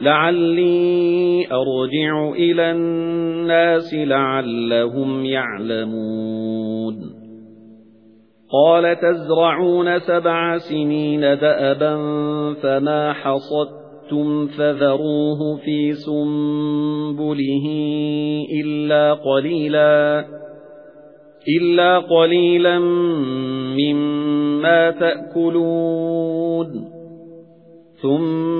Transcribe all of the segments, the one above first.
لعلي أرجع إلى الناس لعلهم يعلمون قال تزرعون سبع سنين دأبا فما حصدتم فذروه في سنبله إلا قليلا إلا قليلا مما تأكلون ثُمَّ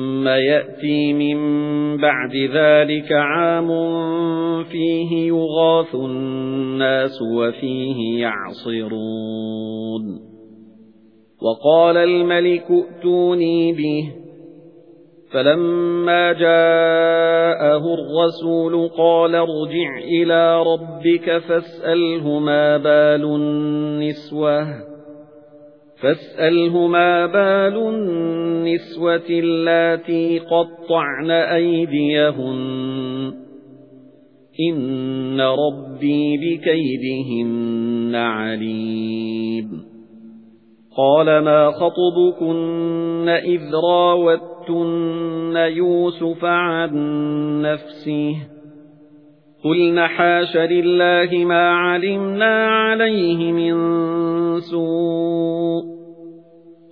يَأْتِي مِن بَعْدِ ذَلِكَ عَامٌ فِيهِ يُغَاثُ النَّاسُ وَفِيهِ يَعْصِرُونَ. وَقَالَ الْمَلِكُ ائْتُونِي بِهِ. فَلَمَّا جَاءَهُ الرَّسُولُ قَالَ ارْجِعْ إِلَى رَبِّكَ فَاسْأَلْهُ مَا بَالُ النِّسْوَةِ. فَاسْأَلْهُ مَا بَالُ النِّسْوَةِ اللَّاتِي قَطَّعْنَ أَيْدِيَهُنَّ. إِنَّ رَبِّي بِكَيْدِهِنَّ عَلِيمٌ. قَالَ مَا خَطْبُكُنَّ إِذْ رَاوَدتُّنَّ يُوسُفَ عَن نَّفْسِهِ؟ قُلْنَ حَاشَ لِلَّهِ مَا عَلِمْنَا عَلَيْهِ مِن سُوءٍ.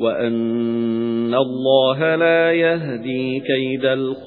وأن الله لا يهدي كيد الخائنين